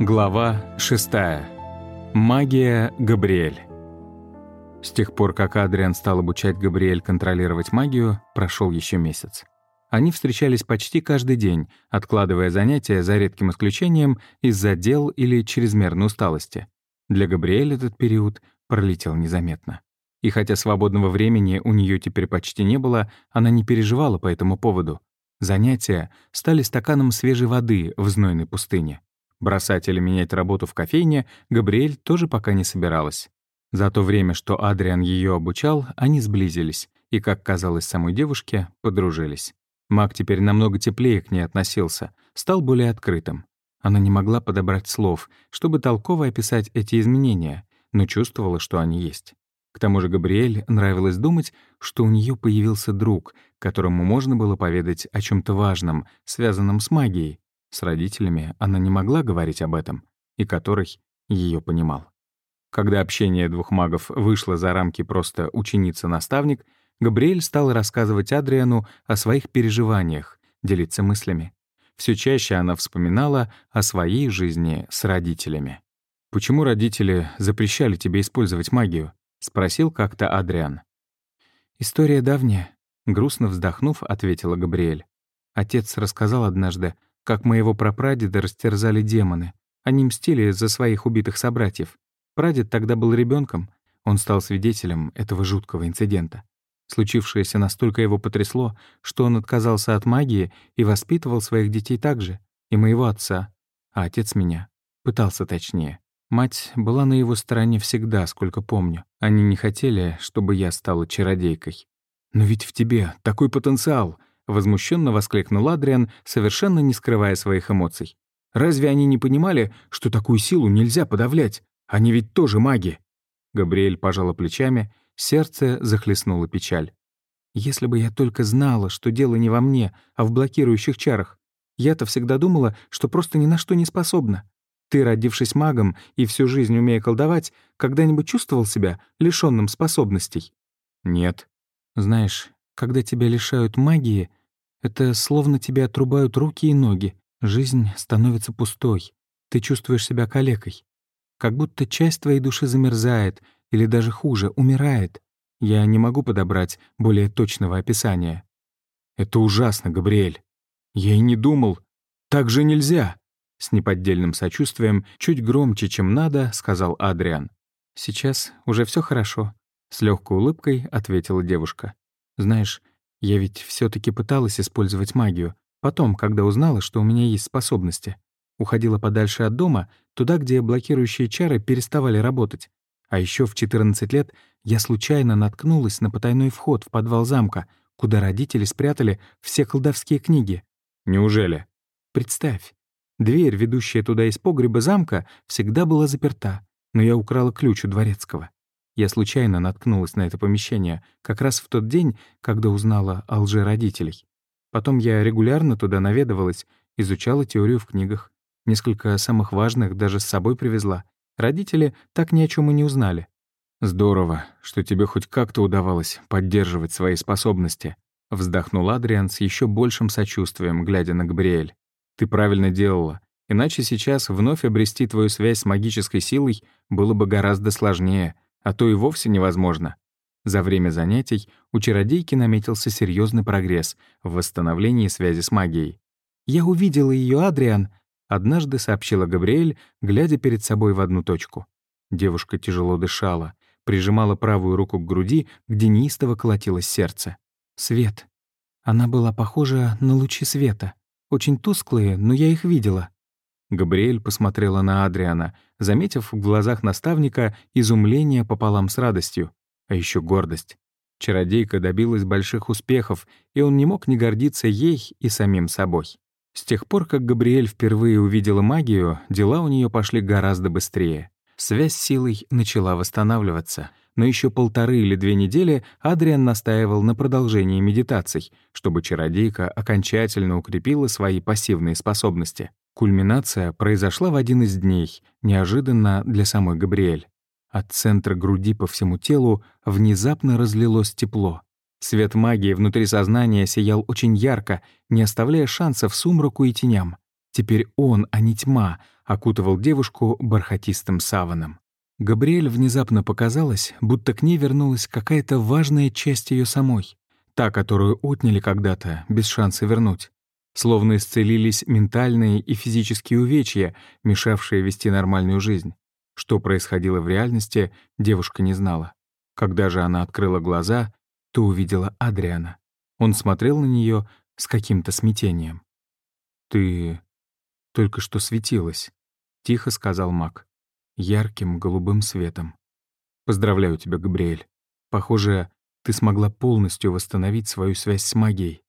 Глава 6. Магия Габриэль. С тех пор, как Адриан стал обучать Габриэль контролировать магию, прошел еще месяц. Они встречались почти каждый день, откладывая занятия за редким исключением из-за дел или чрезмерной усталости. Для Габриэль этот период пролетел незаметно. И хотя свободного времени у нее теперь почти не было, она не переживала по этому поводу. Занятия стали стаканом свежей воды в знойной пустыне. Бросать или менять работу в кофейне Габриэль тоже пока не собиралась. За то время, что Адриан ее обучал, они сблизились и, как казалось самой девушке, подружились. Маг теперь намного теплее к ней относился, стал более открытым. Она не могла подобрать слов, чтобы толково описать эти изменения, но чувствовала, что они есть. К тому же Габриэль нравилось думать, что у нее появился друг, которому можно было поведать о чем то важном, связанном с магией, с родителями она не могла говорить об этом, и который ее понимал. Когда общение двух магов вышло за рамки просто ученица-наставник, Габриэль стал рассказывать Адриану о своих переживаниях, делиться мыслями. Все чаще она вспоминала о своей жизни с родителями. «Почему родители запрещали тебе использовать магию?» — спросил как-то Адриан. «История давняя», — грустно вздохнув, ответила Габриэль. Отец рассказал однажды как моего прапрадеда растерзали демоны. Они мстили за своих убитых собратьев. Прадед тогда был ребенком. Он стал свидетелем этого жуткого инцидента. Случившееся настолько его потрясло, что он отказался от магии и воспитывал своих детей так же, и моего отца, а отец меня. Пытался точнее. Мать была на его стороне всегда, сколько помню. Они не хотели, чтобы я стала чародейкой. «Но ведь в тебе такой потенциал!» Возмущенно воскликнул Адриан, совершенно не скрывая своих эмоций. «Разве они не понимали, что такую силу нельзя подавлять? Они ведь тоже маги!» Габриэль пожала плечами, сердце захлестнула печаль. «Если бы я только знала, что дело не во мне, а в блокирующих чарах. Я-то всегда думала, что просто ни на что не способна. Ты, родившись магом и всю жизнь умея колдовать, когда-нибудь чувствовал себя лишённым способностей?» «Нет». «Знаешь, когда тебя лишают магии, это словно тебе отрубают руки и ноги. Жизнь становится пустой. Ты чувствуешь себя калекой. Как будто часть твоей души замерзает, или даже хуже, умирает. Я не могу подобрать более точного описания. Это ужасно, Габриэль. Я и не думал. Так же нельзя. С неподдельным сочувствием, чуть громче, чем надо, сказал Адриан. Сейчас уже все хорошо. С легкой улыбкой ответила девушка. Знаешь, я ведь все таки пыталась использовать магию. Потом, когда узнала, что у меня есть способности. Уходила подальше от дома, туда, где блокирующие чары переставали работать. А еще в 14 лет я случайно наткнулась на потайной вход в подвал замка, куда родители спрятали все колдовские книги. Неужели? Представь. Дверь, ведущая туда из погреба замка, всегда была заперта, но я украла ключ у дворецкого. Я случайно наткнулась на это помещение как раз в тот день, когда узнала о лже родителей. Потом я регулярно туда наведывалась, изучала теорию в книгах. Несколько самых важных даже с собой привезла. Родители так ни о чем и не узнали. «Здорово, что тебе хоть как-то удавалось поддерживать свои способности», вздохнул Адриан с еще большим сочувствием, глядя на Габриэль. «Ты правильно делала. Иначе сейчас вновь обрести твою связь с магической силой было бы гораздо сложнее, а то и вовсе невозможно. За время занятий у чародейки наметился серьезный прогресс в восстановлении связи с магией. «Я увидела ее, Адриан», — однажды сообщила Габриэль, глядя перед собой в одну точку. Девушка тяжело дышала, прижимала правую руку к груди, где неистово колотилось сердце. «Свет. Она была похожа на лучи света. Очень тусклые, но я их видела. Габриэль посмотрела на Адриана, заметив в глазах наставника изумление пополам с радостью, а еще гордость. Чародейка добилась больших успехов, и он не мог не гордиться ей и самим собой. С тех пор, как Габриэль впервые увидела магию, дела у нее пошли гораздо быстрее. Связь с силой начала восстанавливаться, но еще полторы или две недели Адриан настаивал на продолжении медитаций, чтобы чародейка окончательно укрепила свои пассивные способности. Кульминация произошла в один из дней, неожиданно для самой Габриэль. От центра груди по всему телу внезапно разлилось тепло. Свет магии внутри сознания сиял очень ярко, не оставляя шансов сумраку и теням. Теперь он, а не тьма, окутывал девушку бархатистым саваном. Габриэль внезапно показалось, будто к ней вернулась какая-то важная часть ее самой, та, которую отняли когда-то, без шанса вернуть. Словно исцелились ментальные и физические увечья, мешавшие вести нормальную жизнь. Что происходило в реальности, девушка не знала. Когда же она открыла глаза, то увидела Адриана. Он смотрел на нее с каким-то смятением. «Ты только что светилась», — тихо сказал маг, ярким голубым светом. «Поздравляю тебя, Габриэль. Похоже, ты смогла полностью восстановить свою связь с магией.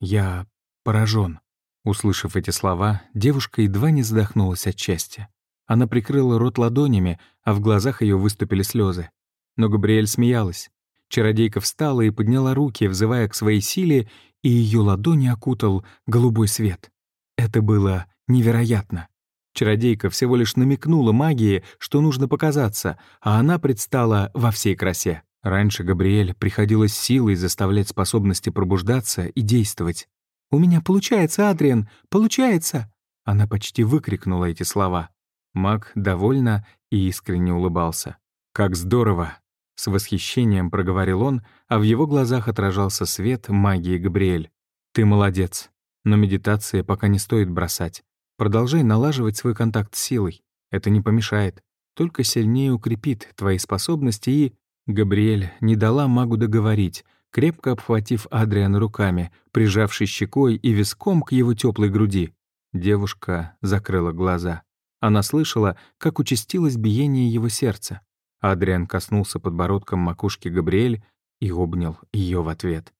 Я поражен. Услышав эти слова, девушка едва не задохнулась от счастья. Она прикрыла рот ладонями, а в глазах ее выступили слезы. Но Габриэль смеялась. Чародейка встала и подняла руки, взывая к своей силе, и ее ладони окутал голубой свет. Это было невероятно. Чародейка всего лишь намекнула магии, что нужно показаться, а она предстала во всей красе. Раньше Габриэль приходилось силой заставлять способности пробуждаться и действовать. «У меня получается, Адриан, получается!» Она почти выкрикнула эти слова. Маг довольно и искренне улыбался. «Как здорово!» — с восхищением проговорил он, а в его глазах отражался свет магии Габриэль. «Ты молодец, но медитации пока не стоит бросать. Продолжай налаживать свой контакт с силой. Это не помешает, только сильнее укрепит твои способности и...» Габриэль не дала магу договорить, крепко обхватив Адриана руками, прижавшись щекой и виском к его теплой груди. Девушка закрыла глаза. Она слышала, как участилось биение его сердца. Адриан коснулся подбородком макушки Габриэль и обнял ее в ответ.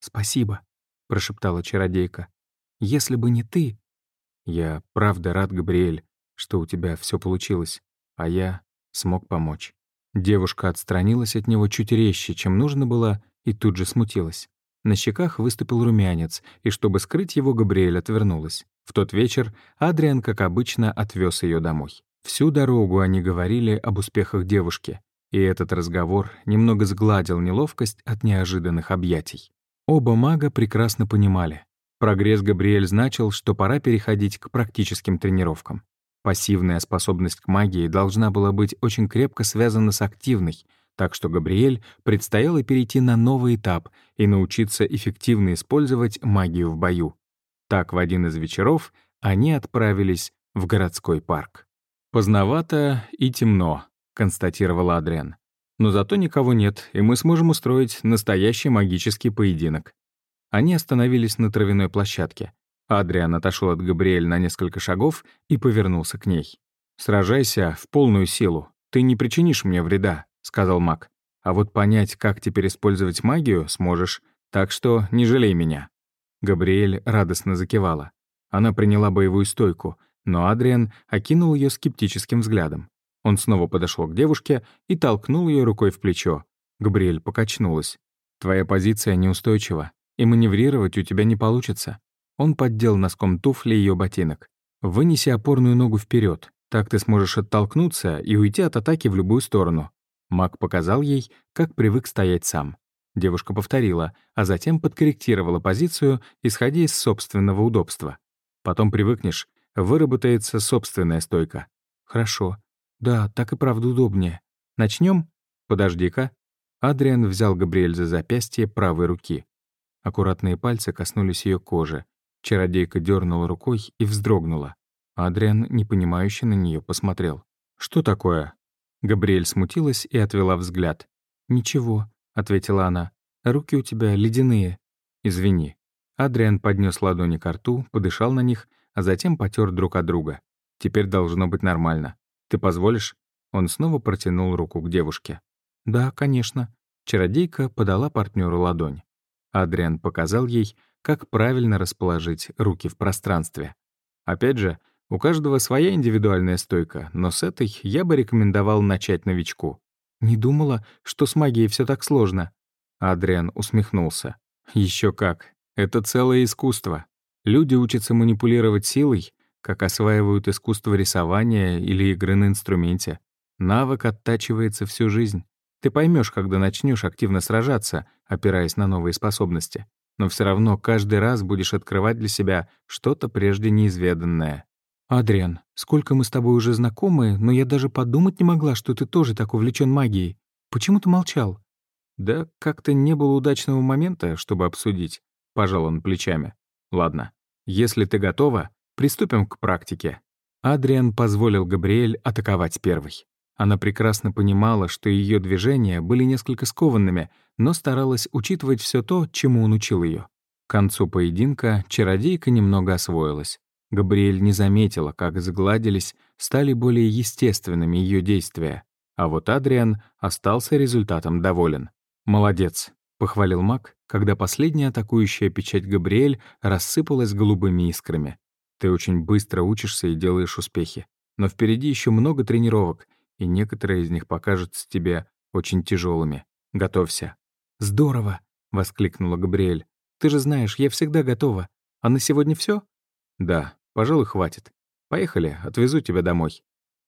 «Спасибо», — прошептала чародейка. «Если бы не ты...» «Я правда рад, Габриэль, что у тебя все получилось, а я смог помочь». Девушка отстранилась от него чуть резче, чем нужно было, и тут же смутилась. На щеках выступил румянец, и чтобы скрыть его, Габриэль отвернулась. В тот вечер Адриан, как обычно, отвез ее домой. Всю дорогу они говорили об успехах девушки, и этот разговор немного сгладил неловкость от неожиданных объятий. Оба мага прекрасно понимали. Прогресс Габриэль значил, что пора переходить к практическим тренировкам. Пассивная способность к магии должна была быть очень крепко связана с активной, так что Габриэль предстояло перейти на новый этап и научиться эффективно использовать магию в бою. Так, в один из вечеров они отправились в городской парк. «Поздновато и темно», — констатировал Адриан. «Но зато никого нет, и мы сможем устроить настоящий магический поединок». Они остановились на травяной площадке. Адриан отошел от Габриэль на несколько шагов и повернулся к ней. «Сражайся в полную силу. Ты не причинишь мне вреда», — сказал маг. «А вот понять, как теперь использовать магию, сможешь. Так что не жалей меня». Габриэль радостно закивала. Она приняла боевую стойку, но Адриан окинул ее скептическим взглядом. Он снова подошел к девушке и толкнул ее рукой в плечо. Габриэль покачнулась. «Твоя позиция неустойчива, и маневрировать у тебя не получится». Он поддел носком туфли ее ботинок. «Вынеси опорную ногу вперед, так ты сможешь оттолкнуться и уйти от атаки в любую сторону». Маг показал ей, как привык стоять сам. Девушка повторила, а затем подкорректировала позицию, исходя из собственного удобства. Потом привыкнешь, выработается собственная стойка. Хорошо. Да, так и правда удобнее. Начнем? Подожди-ка. Адриан взял Габриэль за запястье правой руки. Аккуратные пальцы коснулись ее кожи. Чародейка дернула рукой и вздрогнула. Адриан, непонимающе на нее посмотрел. «Что такое?» Габриэль смутилась и отвела взгляд. «Ничего», ответила она. «Руки у тебя ледяные». «Извини». Адриан поднес ладони к рту, подышал на них, а затем потер друг от друга. «Теперь должно быть нормально. Ты позволишь?» Он снова протянул руку к девушке. «Да, конечно». Чародейка подала партнеру ладонь. Адриан показал ей, как правильно расположить руки в пространстве. Опять же, у каждого своя индивидуальная стойка, но с этой я бы рекомендовал начать новичку. «Не думала, что с магией все так сложно». Адриан усмехнулся. Еще как. Это целое искусство. Люди учатся манипулировать силой, как осваивают искусство рисования или игры на инструменте. Навык оттачивается всю жизнь. Ты поймешь, когда начнешь активно сражаться, опираясь на новые способности. Но все равно каждый раз будешь открывать для себя что-то прежде неизведанное. «Адриан, сколько мы с тобой уже знакомы, но я даже подумать не могла, что ты тоже так увлечен магией. Почему ты молчал?» «Да как-то не было удачного момента, чтобы обсудить», — пожал он плечами. «Ладно, если ты готова, приступим к практике». Адриан позволил Габриэль атаковать первой. Она прекрасно понимала, что ее движения были несколько скованными, но старалась учитывать все то, чему он учил ее. К концу поединка чародейка немного освоилась. Габриэль не заметила, как сгладились, стали более естественными ее действия. А вот Адриан остался результатом доволен. «Молодец», — похвалил маг, когда последняя атакующая печать Габриэль рассыпалась голубыми искрами. «Ты очень быстро учишься и делаешь успехи. Но впереди еще много тренировок, и некоторые из них покажутся тебе очень тяжелыми. Готовься». «Здорово!» — воскликнула Габриэль. «Ты же знаешь, я всегда готова. А на сегодня все? «Да, пожалуй, хватит. Поехали, отвезу тебя домой».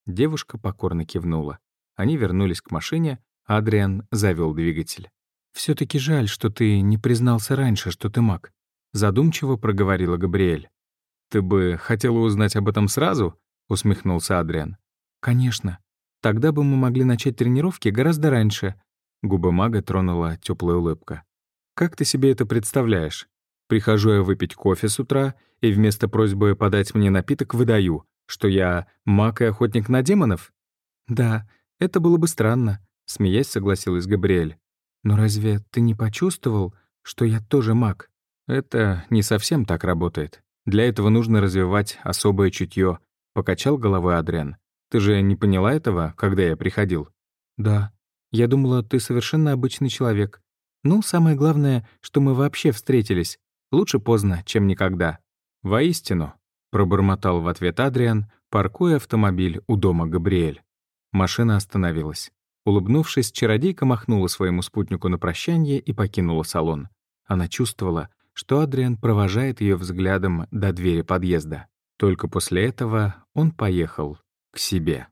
Девушка покорно кивнула. Они вернулись к машине, Адриан завел двигатель. все таки жаль, что ты не признался раньше, что ты маг», — задумчиво проговорила Габриэль. «Ты бы хотела узнать об этом сразу?» — усмехнулся Адриан. «Конечно. Тогда бы мы могли начать тренировки гораздо раньше». Губы мага тронула теплая улыбка. «Как ты себе это представляешь? Прихожу я выпить кофе с утра, и вместо просьбы подать мне напиток выдаю, что я маг и охотник на демонов? Да, это было бы странно, смеясь согласилась Габриэль. Но разве ты не почувствовал, что я тоже маг? Это не совсем так работает. Для этого нужно развивать особое чутье. Покачал головой Адриан. Ты же не поняла этого, когда я приходил? Да. Я думала, ты совершенно обычный человек. Ну, самое главное, что мы вообще встретились. Лучше поздно, чем никогда. Воистину, пробормотал в ответ Адриан, паркуя автомобиль у дома Габриэль. Машина остановилась. Улыбнувшись, чародейка махнула своему спутнику на прощание и покинула салон. Она чувствовала, что Адриан провожает ее взглядом до двери подъезда. Только после этого он поехал к себе.